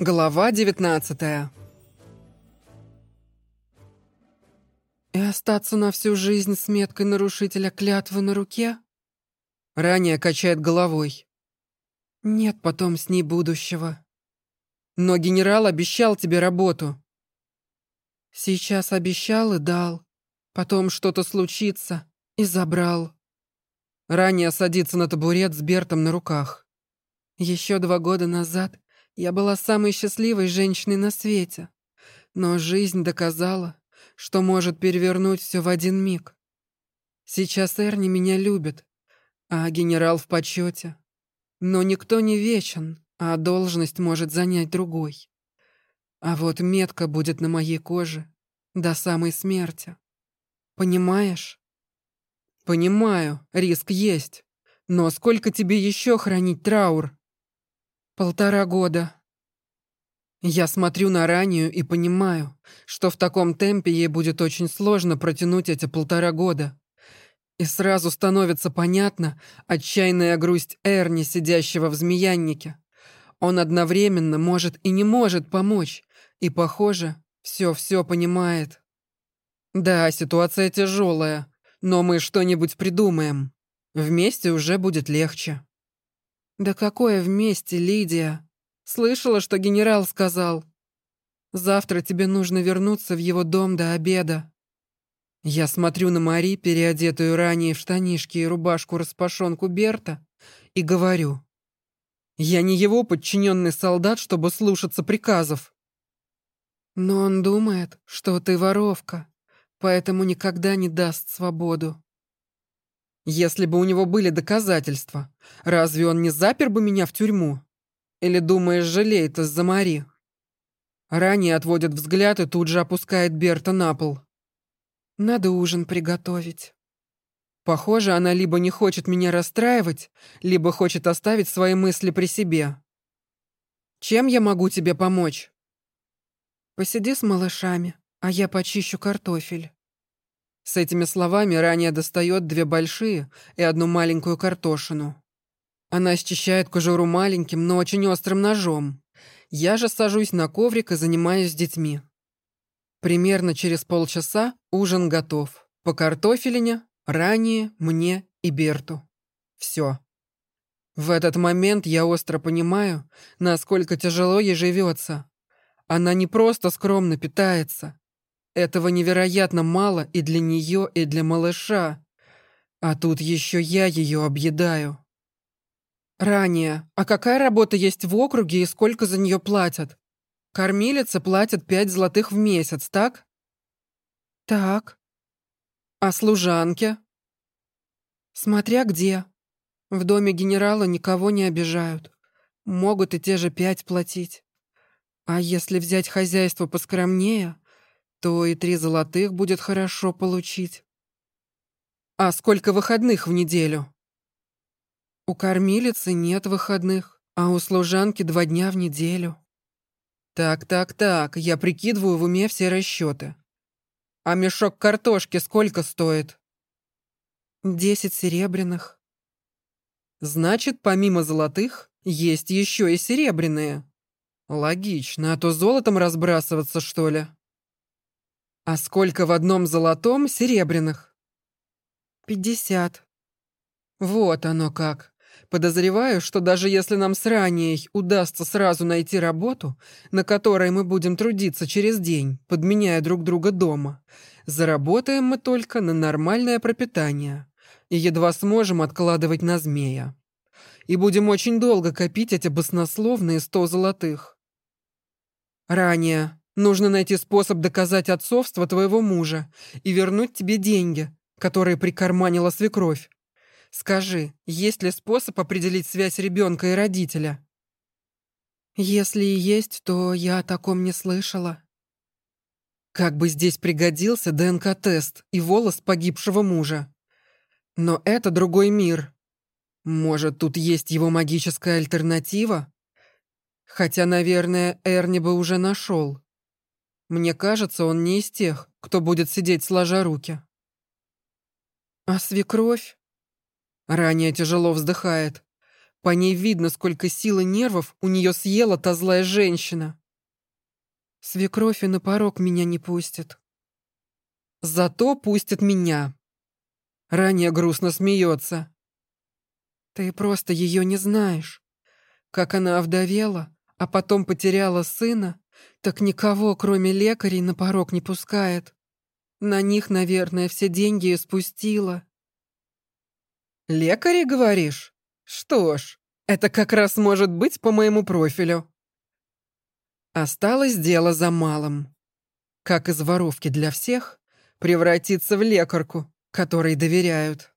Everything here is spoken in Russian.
Глава 19 И остаться на всю жизнь с меткой нарушителя клятвы на руке? Ранее качает головой. Нет потом с ней будущего. Но генерал обещал тебе работу. Сейчас обещал и дал. Потом что-то случится и забрал. Ранее садится на табурет с Бертом на руках. Еще два года назад я была самой счастливой женщиной на свете. Но жизнь доказала, что может перевернуть все в один миг. Сейчас Эрни меня любит, а генерал в почете. Но никто не вечен, а должность может занять другой. А вот метка будет на моей коже до самой смерти. Понимаешь? Понимаю, риск есть. Но сколько тебе еще хранить траур? Полтора года. Я смотрю на раннюю и понимаю, что в таком темпе ей будет очень сложно протянуть эти полтора года. И сразу становится понятно отчаянная грусть Эрни, сидящего в змеяннике. Он одновременно может и не может помочь, и, похоже, все-все понимает. Да, ситуация тяжелая, но мы что-нибудь придумаем. Вместе уже будет легче. «Да какое вместе, Лидия? Слышала, что генерал сказал. Завтра тебе нужно вернуться в его дом до обеда». Я смотрю на Мари, переодетую ранее в штанишки и рубашку-распашонку Берта, и говорю. «Я не его подчиненный солдат, чтобы слушаться приказов». «Но он думает, что ты воровка, поэтому никогда не даст свободу. Если бы у него были доказательства, разве он не запер бы меня в тюрьму? Или, думаешь, жалеет из-за Мари? Ранее отводит взгляд и тут же опускает Берта на пол. Надо ужин приготовить. Похоже, она либо не хочет меня расстраивать, либо хочет оставить свои мысли при себе. Чем я могу тебе помочь? Посиди с малышами, а я почищу картофель. С этими словами ранее достает две большие и одну маленькую картошину. Она счищает кожуру маленьким, но очень острым ножом. Я же сажусь на коврик и занимаюсь с детьми. Примерно через полчаса ужин готов. По картофелине, ранее, мне и Берту. Все. В этот момент я остро понимаю, насколько тяжело ей живется. Она не просто скромно питается, этого невероятно мало и для нее, и для малыша. А тут еще я ее объедаю. Ранее. А какая работа есть в округе и сколько за нее платят? Кормилица платят пять золотых в месяц, так? Так. А служанки? Смотря где. В доме генерала никого не обижают. Могут и те же пять платить. А если взять хозяйство поскромнее, то и три золотых будет хорошо получить. А сколько выходных в неделю? У кормилицы нет выходных, а у служанки два дня в неделю. Так, так, так, я прикидываю в уме все расчеты. А мешок картошки сколько стоит? Десять серебряных. Значит, помимо золотых, есть еще и серебряные. Логично, а то золотом разбрасываться, что ли? «А сколько в одном золотом серебряных?» «Пятьдесят». «Вот оно как. Подозреваю, что даже если нам с ранней удастся сразу найти работу, на которой мы будем трудиться через день, подменяя друг друга дома, заработаем мы только на нормальное пропитание и едва сможем откладывать на змея. И будем очень долго копить эти баснословные сто золотых. Ранее Нужно найти способ доказать отцовство твоего мужа и вернуть тебе деньги, которые прикарманила свекровь. Скажи, есть ли способ определить связь ребенка и родителя? Если и есть, то я о таком не слышала. Как бы здесь пригодился ДНК-тест и волос погибшего мужа. Но это другой мир. Может, тут есть его магическая альтернатива? Хотя, наверное, Эрни бы уже нашел. Мне кажется, он не из тех, кто будет сидеть сложа руки. А свекровь? Ранее тяжело вздыхает. По ней видно, сколько сил и нервов у нее съела та злая женщина. Свекровь и на порог меня не пустит. Зато пустит меня. Ранее грустно смеется. Ты просто ее не знаешь. Как она овдовела, а потом потеряла сына, так никого, кроме лекарей, на порог не пускает. На них, наверное, все деньги и спустила. «Лекари, говоришь? Что ж, это как раз может быть по моему профилю». Осталось дело за малым. Как из воровки для всех превратиться в лекарку, которой доверяют.